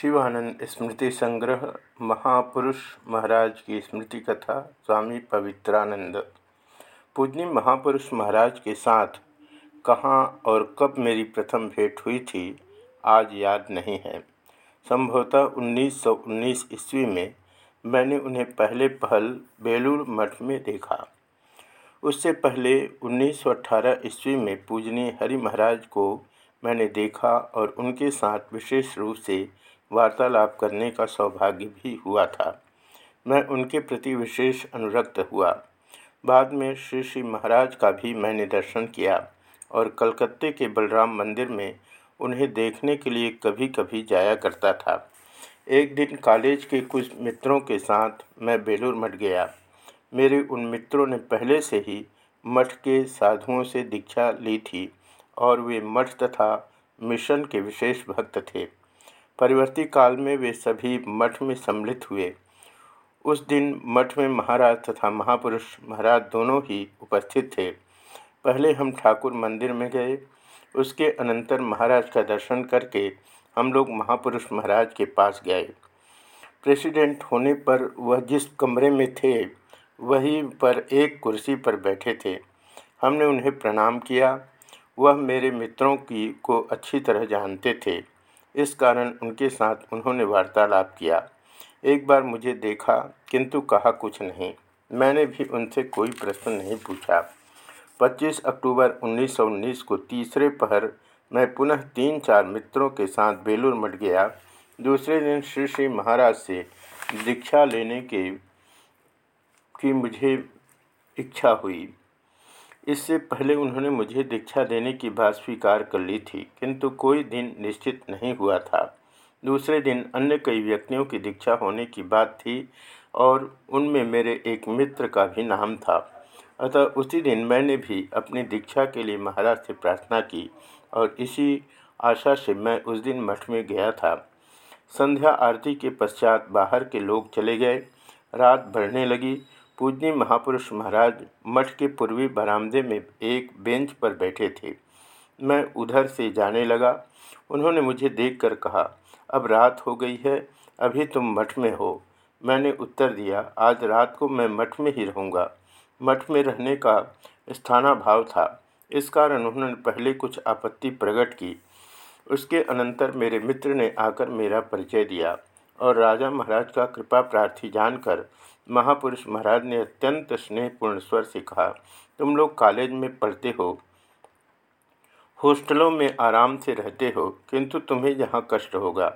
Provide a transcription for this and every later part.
शिवानंद स्मृति संग्रह, महापुरुष महाराज की स्मृति कथा, स्वामी पवित्रानंद। पूजनी महापुरुष महाराज के साथ कहाँ और कब मेरी प्रथम भेंट हुई थी, आज याद नहीं है। संभवतः 1919 ईस्वी में मैंने उन्हें पहले पहल बेलूर मठ में देखा। उससे पहले 1918 ईस्वी में पूजनी हरि महाराज को मैंने देखा और उनके साथ विशेष रूप से वार्तालाप करने का सौभाग्य भी हुआ था। मैं उनके प्रति विशेष अनुरक्त हुआ। बाद में श्री श्री महाराज का भी मैंने दर्शन किया और कलकत्ते के बलराम मंदिर में उन्हें देखने के लिए कभी कभी जाया करता था। एक दिन कॉलेज के कुछ मित्रों के साथ मैं बेलूर मठ गया। मेरे उन मित्रों ने पहले से ही मठ के साधुओं से दीक्षा ली थी और वे मठ तथा मिशन के विशेष भक्त थे। परिवर्ती काल में वे सभी मठ में सम्मिलित हुए। उस दिन मठ में महाराज तथा महापुरुष महाराज दोनों ही उपस्थित थे। पहले हम ठाकुर मंदिर में गए। उसके अनंतर महाराज का दर्शन करके हम लोग महापुरुष महाराज के पास गए। प्रेसिडेंट होने पर वह जिस कमरे में थे, वहीं पर एक कुर्सी पर बैठे थे। हमने उन्हें प्रणाम किया। वह मेरे मित्रों की को अच्छी तरह जानते थे। इस कारण उनके साथ उन्होंने वार्तालाप किया। एक बार मुझे देखा, किंतु कहा कुछ नहीं। मैंने भी उनसे कोई प्रश्न नहीं पूछा। 25 अक्टूबर 1919 को तीसरे पहर मैं पुनः तीन चार मित्रों के साथ बेलूर मठ गया। दूसरे दिन श्री श्री महाराज से दीक्षा लेने के, की मुझे इच्छा हुई। इससे पहले उन्होंने मुझे दीक्षा देने की बात स्वीकार कर ली थी, किंतु कोई दिन निश्चित नहीं हुआ था। दूसरे दिन अन्य कई व्यक्तियों की दीक्षा होने की बात थी और उनमें मेरे एक मित्र का भी नाम था। अतः उसी दिन मैंने भी अपनी दीक्षा के लिए महाराज से प्रार्थना की और इसी आशा से मैं उस दिन मठ में गया था। संध्या आरती के पश्चात बाहर के लोग चले गए। रात बढ़ने लगी पूजनी महापुरुष महाराज मठ के पूर्वी बरामदे में एक बेंच पर बैठे थे। मैं उधर से जाने लगा। उन्होंने मुझे देखकर कहा, अब रात हो गई है, अभी तुम मठ में हो। मैंने उत्तर दिया, आज रात को मैं मठ में ही रहूँगा। मठ में रहने का स्थानाभाव था। इस कारण उन्होंने पहले कुछ आपत्ति प्रकट की। उसके अनंतर मेरे मित्र ने आकर मेरा परिचय दिया और राजा महाराज का कृपा प्रार्थी जानकर महापुरुष महाराज ने अत्यंत स्नेहपूर्ण स्वर से कहा, तुम लोग कॉलेज में पढ़ते हो, हॉस्टलों में आराम से रहते हो, किंतु तुम्हें यहाँ कष्ट होगा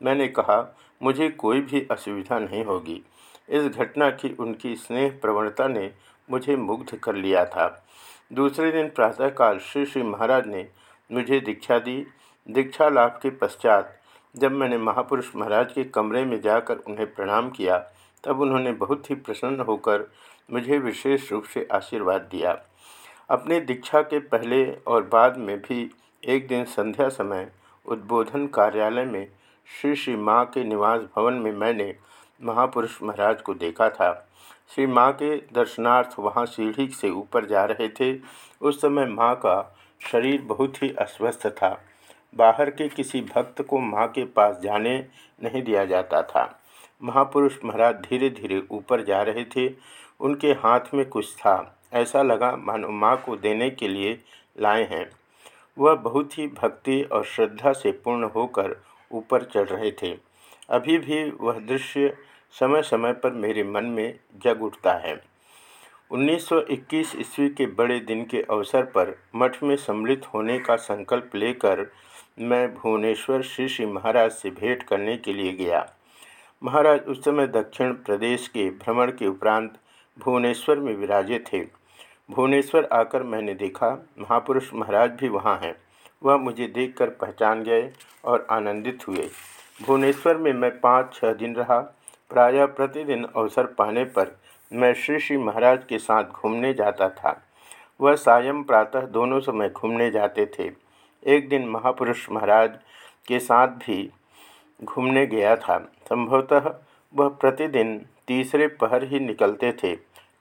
मैंने कहा, मुझे कोई भी असुविधा नहीं होगी इस घटना की उनकी स्नेह प्रवणता ने मुझे मुग्ध कर लिया था। दूसरे दिन प्रातःकाल श्री श्री महाराज ने मुझे दीक्षा दी। दीक्षा लाभ के पश्चात जब मैंने महापुरुष महाराज के कमरे में जाकर उन्हें प्रणाम किया तब उन्होंने बहुत ही प्रसन्न होकर मुझे विशेष रूप से आशीर्वाद दिया। अपने दीक्षा के पहले और बाद में भी एक दिन संध्या समय उद्बोधन कार्यालय में श्री श्री माँ के निवास भवन में मैंने महापुरुष महाराज को देखा था। श्री माँ के दर्शनार्थ वहाँ सीढ़ी से ऊपर जा रहे थे। उस समय माँ का शरीर बहुत ही अस्वस्थ था। बाहर के किसी भक्त को माँ के पास जाने नहीं दिया जाता था। महापुरुष महाराज धीरे धीरे ऊपर जा रहे थे। उनके हाथ में कुछ था। ऐसा लगा मानो माँ को देने के लिए लाए हैं। वह बहुत ही भक्ति और श्रद्धा से पूर्ण होकर ऊपर चढ़ रहे थे। अभी भी वह दृश्य समय समय पर मेरे मन में जग उठता है। 1921 ईस्वी के बड़े दिन के अवसर पर मठ में सम्मिलित होने का संकल्प लेकर मैं भुवनेश्वर श्री श्री महाराज से भेंट करने के लिए गया। महाराज उस समय दक्षिण प्रदेश के भ्रमण के उपरांत भुवनेश्वर में विराजे थे। भुवनेश्वर आकर मैंने देखा, महापुरुष महाराज भी वहाँ हैं। वह मुझे देखकर पहचान गए और आनंदित हुए। भुवनेश्वर में मैं पाँच छः दिन रहा। प्रायः प्रतिदिन अवसर पाने पर मैं श्री श्री महाराज के साथ घूमने जाता था। वह सायं प्रातः दोनों समय घूमने जाते थे। एक दिन महापुरुष महाराज के साथ भी घूमने गया था। संभवतः वह प्रतिदिन तीसरे पहर ही निकलते थे।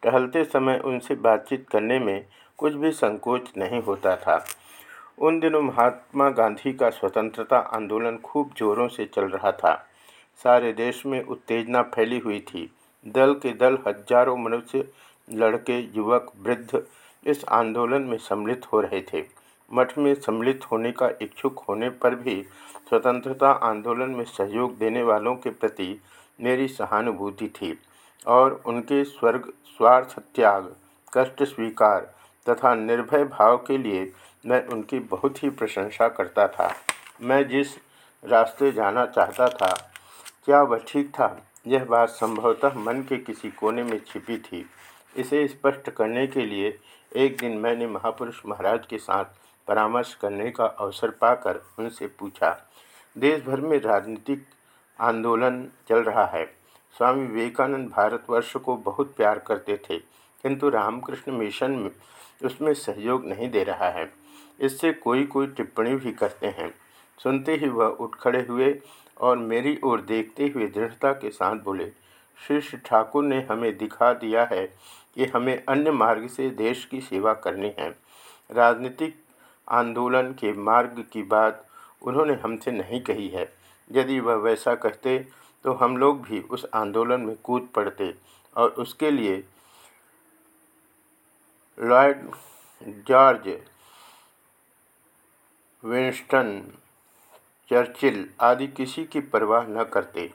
टहलते समय उनसे बातचीत करने में कुछ भी संकोच नहीं होता था। उन दिनों महात्मा गांधी का स्वतंत्रता आंदोलन खूब जोरों से चल रहा था। सारे देश में उत्तेजना फैली हुई थी। दल के दल हज़ारों मनुष्य, लड़के, युवक, वृद्ध इस आंदोलन में सम्मिलित हो रहे थे। मठ में सम्मिलित होने का इच्छुक होने पर भी स्वतंत्रता आंदोलन में सहयोग देने वालों के प्रति मेरी सहानुभूति थी और उनके स्वर्ग, स्वार्थ, त्याग, कष्ट स्वीकार तथा निर्भय भाव के लिए मैं उनकी बहुत ही प्रशंसा करता था। मैं जिस रास्ते जाना चाहता था, क्या वह ठीक था? यह बात संभवतः मन के किसी कोने में छिपी थी। इसे स्पष्ट करने के लिए एक दिन मैंने महापुरुष महाराज के साथ परामर्श करने का अवसर पाकर उनसे पूछा देश भर में राजनीतिक आंदोलन चल रहा है। स्वामी विवेकानंद भारतवर्ष को बहुत प्यार करते थे, किंतु रामकृष्ण मिशन में उसमें सहयोग नहीं दे रहा है। इससे कोई कोई टिप्पणी भी करते हैं। सुनते ही वह उठ खड़े हुए और मेरी ओर देखते हुए दृढ़ता के साथ बोले, श्री श्री ठाकुर ने हमें दिखा दिया है कि हमें अन्य मार्ग से देश की सेवा करनी है। राजनीतिक आंदोलन के मार्ग की बात उन्होंने हमसे नहीं कही है। यदि वह वैसा कहते तो हम लोग भी उस आंदोलन में कूद पड़ते और उसके लिए लॉर्ड जॉर्ज विंस्टन, चर्चिल आदि किसी की परवाह न करते,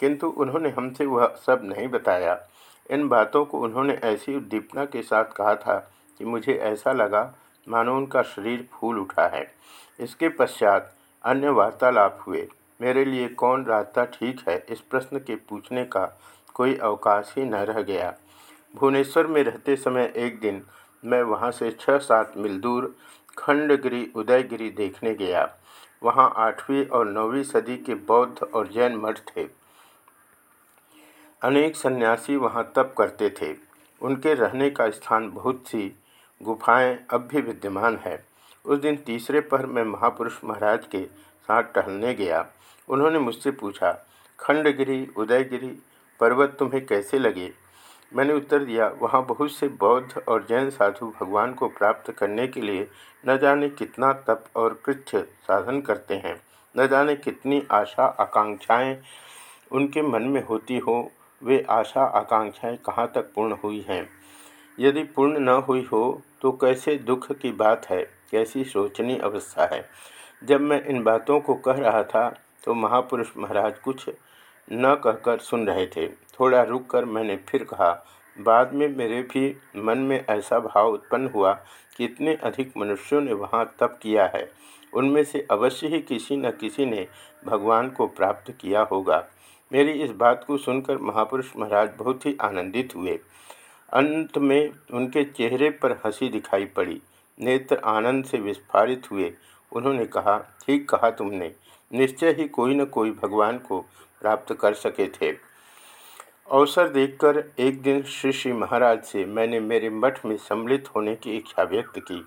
किंतु उन्होंने हमसे वह सब नहीं बताया। इन बातों को उन्होंने ऐसी उद्दीपना के साथ कहा था कि मुझे ऐसा लगा मानो उनका शरीर फूल उठा है। इसके पश्चात अन्य वार्तालाप हुए। मेरे लिए कौन रास्ता ठीक है? इस प्रश्न के पूछने का कोई अवकाश ही न रह गया। भुवनेश्वर में रहते समय एक दिन मैं वहाँ से छः सात मील दूर खंडगिरी, उदयगिरी देखने गया। वहाँ आठवीं और नौवीं सदी के बौद्ध और जैन मठ थे। अनेक सन्यासी वहाँ तप करते थे। उनके रहने का स्थान बहुत सी गुफाएँ अब भी विद्यमान है। उस दिन तीसरे पर मैं महापुरुष महाराज के साथ टहलने गया। उन्होंने मुझसे पूछा, खंडगिरी, उदयगिरी, पर्वत तुम्हें कैसे लगे? मैंने उत्तर दिया, वहाँ बहुत से बौद्ध और जैन साधु भगवान को प्राप्त करने के लिए न जाने कितना तप और कृत्य साधन करते हैं, न जाने कितनी आशा आकांक्षाएँ उनके मन में होती हो, वे आशा आकांक्षाएँ कहाँ तक पूर्ण हुई हैं? यदि पूर्ण न हुई हो तो कैसे दुख की बात है, कैसी सोचनीय अवस्था है। जब मैं इन बातों को कह रहा था तो महापुरुष महाराज कुछ न कहकर सुन रहे थे। थोड़ा रुक कर मैंने फिर कहा, बाद में मेरे भी मन में ऐसा भाव उत्पन्न हुआ कि इतने अधिक मनुष्यों ने वहाँ तप किया है। उनमें से अवश्य ही किसी न किसी ने भगवान को प्राप्त किया होगा। मेरी इस बात को सुनकर महापुरुष महाराज बहुत ही आनंदित हुए। अंत में उनके चेहरे पर हँसी दिखाई पड़ी। नेत्र आनंद से विस्फारित हुए। उन्होंने कहा, ठीक कहा तुमने। निश्चय ही कोई न कोई भगवान को प्राप्त कर सके थे। अवसर देखकर एक दिन श्री श्री महाराज से मैंने मेरे मठ में सम्मिलित होने की इच्छा व्यक्त की।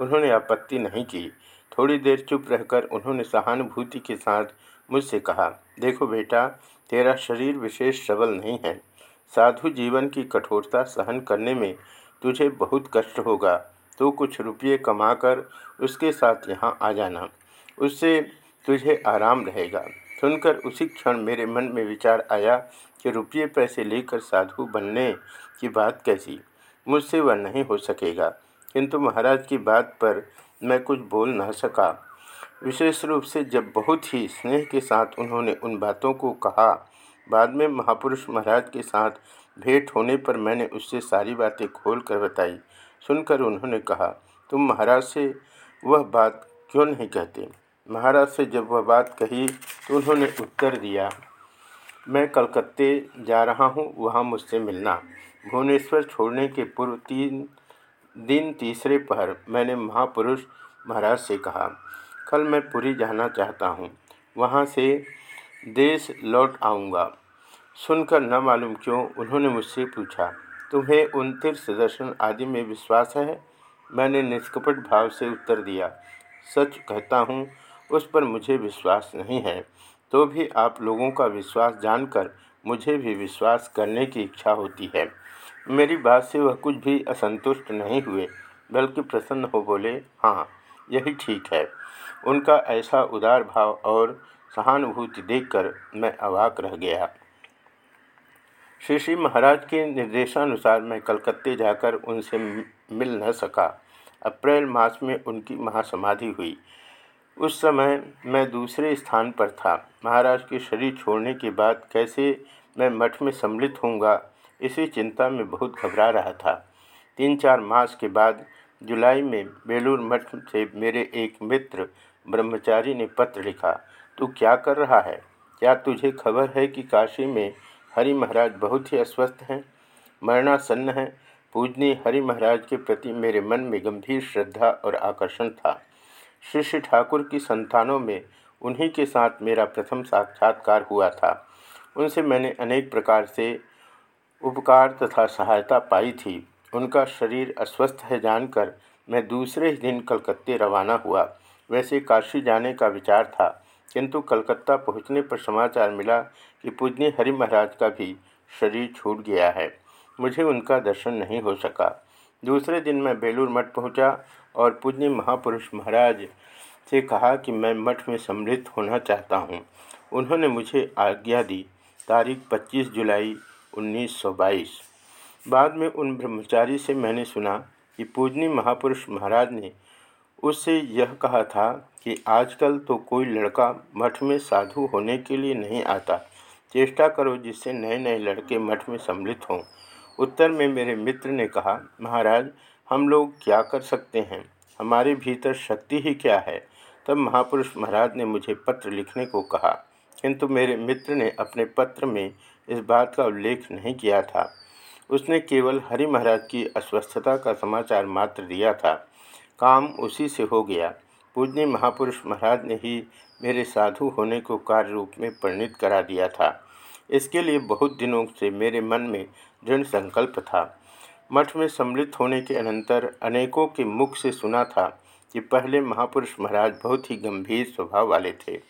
उन्होंने आपत्ति नहीं की। थोड़ी देर चुप रहकर उन्होंने सहानुभूति के साथ मुझसे कहा, देखो बेटा, तेरा शरीर विशेष सबल नहीं है। साधु जीवन की कठोरता सहन करने में तुझे बहुत कष्ट होगा। तो कुछ रुपये कमाकर उसके साथ यहाँ आ जाना। उससे तुझे आराम रहेगा। सुनकर उसी क्षण मेरे मन में विचार आया कि रुपये पैसे लेकर साधु बनने की बात कैसी। मुझसे वह नहीं हो सकेगा। किंतु महाराज की बात पर मैं कुछ बोल न सका। विशेष रूप से जब बहुत ही स्नेह के साथ उन्होंने उन बातों को कहा बाद में महापुरुष महाराज के साथ भेंट होने पर मैंने उससे सारी बातें खोल कर बताई। सुनकर उन्होंने कहा, तुम महाराज से वह बात क्यों नहीं कहते? महाराज से जब वह बात कही तो उन्होंने उत्तर दिया, मैं कलकत्ते जा रहा हूँ, वहाँ मुझसे मिलना। भुवनेश्वर छोड़ने के पूर्व तीन दिन तीसरे पहर मैंने महापुरुष महाराज से कहा, कल मैं पुरी जाना चाहता हूँ। वहाँ से देश लौट आऊँगा। सुनकर न मालूम क्यों उन्होंने मुझसे पूछा, तुम्हें उन तीर्थ दर्शन आदि में विश्वास है? मैंने निष्कपट भाव से उत्तर दिया, सच कहता हूँ, उस पर मुझे विश्वास नहीं है। तो भी आप लोगों का विश्वास जानकर मुझे भी विश्वास करने की इच्छा होती है। मेरी बात से वह कुछ भी असंतुष्ट नहीं हुए, बल्कि प्रसन्न हो बोले हाँ यही ठीक है। उनका ऐसा उदार भाव और सहानुभूति देखकर मैं अवाक रह गया। श्री श्री महाराज के निर्देशानुसार मैं कलकत्ते जाकर उनसे मिल न सका। अप्रैल मास में उनकी महासमाधि हुई। उस समय मैं दूसरे स्थान पर था। महाराज के शरीर छोड़ने के बाद कैसे मैं मठ में सम्मिलित होऊँगा, इसी चिंता में बहुत घबरा रहा था। तीन चार मास के बाद जुलाई में बेलूर मठ से मेरे एक मित्र ब्रह्मचारी ने पत्र लिखा। तू क्या कर रहा है? क्या तुझे खबर है कि काशी में हरि महाराज बहुत ही अस्वस्थ हैं? मरणासन्न हैं? पूजनीय हरि महाराज के प्रति मेरे मन में गंभीर श्रद्धा और आकर्षण था। श्री श्री ठाकुर की संतानों में उन्हीं के साथ मेरा प्रथम साक्षात्कार हुआ था। उनसे मैंने अनेक प्रकार से उपकार तथा सहायता पाई थी। उनका शरीर अस्वस्थ है जानकर मैं दूसरे ही दिन कलकत्ते रवाना हुआ। वैसे काशी जाने का विचार था। किंतु कलकत्ता पहुँचने पर समाचार मिला कि पूजनी हरि महाराज का भी शरीर छूट गया है। मुझे उनका दर्शन नहीं हो सका। दूसरे दिन मैं बेलूर मठ पहुँचा और पूजनी महापुरुष महाराज से कहा कि मैं मठ में सम्मिलित होना चाहता हूँ। उन्होंने मुझे आज्ञा दी, तारीख 25 जुलाई 1922 बाद में उन ब्रह्मचारी से मैंने सुना कि पूजनी महापुरुष महाराज ने उससे यह कहा था कि आजकल तो कोई लड़का मठ में साधु होने के लिए नहीं आता। चेष्टा करो जिससे नए नए लड़के मठ में सम्मिलित हों। उत्तर में मेरे मित्र ने कहा, महाराज, हम लोग क्या कर सकते हैं? हमारे भीतर शक्ति ही क्या है? तब महापुरुष महाराज ने मुझे पत्र लिखने को कहा। किंतु मेरे मित्र ने अपने पत्र में इस बात का उल्लेख नहीं किया था। उसने केवल हरि महाराज की अस्वस्थता का समाचार मात्र दिया था। काम उसी से हो गया। पूजनी महापुरुष महाराज ने ही मेरे साधु होने को कार्य रूप में परिणित करा दिया था। इसके लिए बहुत दिनों से मेरे मन में दृढ़ संकल्प था। मठ में सम्मिलित होने के अनंतर अनेकों के मुख से सुना था कि पहले महापुरुष महाराज बहुत ही गंभीर स्वभाव वाले थे।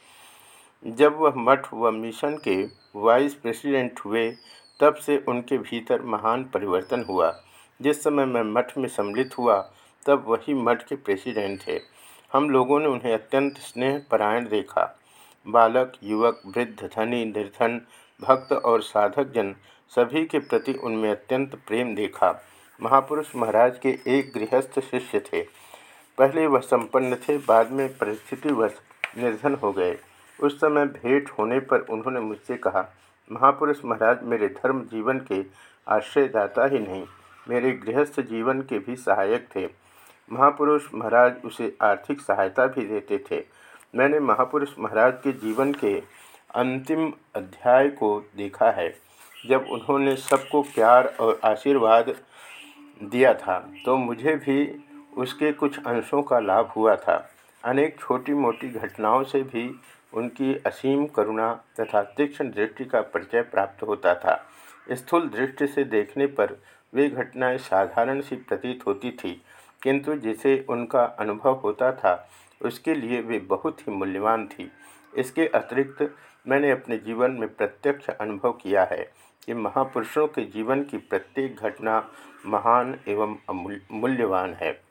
जब वह मठ व मिशन के वाइस प्रेसिडेंट हुए, तब से उनके भीतर महान परिवर्तन हुआ। जिस समय मैं मठ में सम्मिलित हुआ, तब वही मठ के प्रेसिडेंट थे। हम लोगों ने उन्हें अत्यंत स्नेह परायण देखा। बालक, युवक, वृद्ध, धनी, निर्धन, भक्त और साधक जन सभी के प्रति उनमें अत्यंत प्रेम देखा। महापुरुष महाराज के एक गृहस्थ शिष्य थे। पहले वह संपन्न थे, बाद में परिस्थितिवश निर्धन हो गए। उस समय भेंट होने पर उन्होंने मुझसे कहा, महापुरुष महाराज, मेरे धर्म जीवन के आश्रयदाता ही नहीं, मेरे गृहस्थ जीवन के भी सहायक थे। महापुरुष महाराज उसे आर्थिक सहायता भी देते थे। मैंने महापुरुष महाराज के जीवन के अंतिम अध्याय को देखा है, जब उन्होंने सबको प्यार और आशीर्वाद दिया था तो मुझे भी उसके कुछ अंशों का लाभ हुआ था। अनेक छोटी मोटी घटनाओं से भी उनकी असीम करुणा तथा तीक्ष्ण दृष्टि का परिचय प्राप्त होता था। स्थूल दृष्टि से देखने पर वे घटनाएँ साधारण सी प्रतीत होती थी। किंतु जिसे उनका अनुभव होता था, उसके लिए वे बहुत ही मूल्यवान थी। इसके अतिरिक्त मैंने अपने जीवन में प्रत्यक्ष अनुभव किया है कि महापुरुषों के जीवन की प्रत्येक घटना महान एवं मूल्यवान है।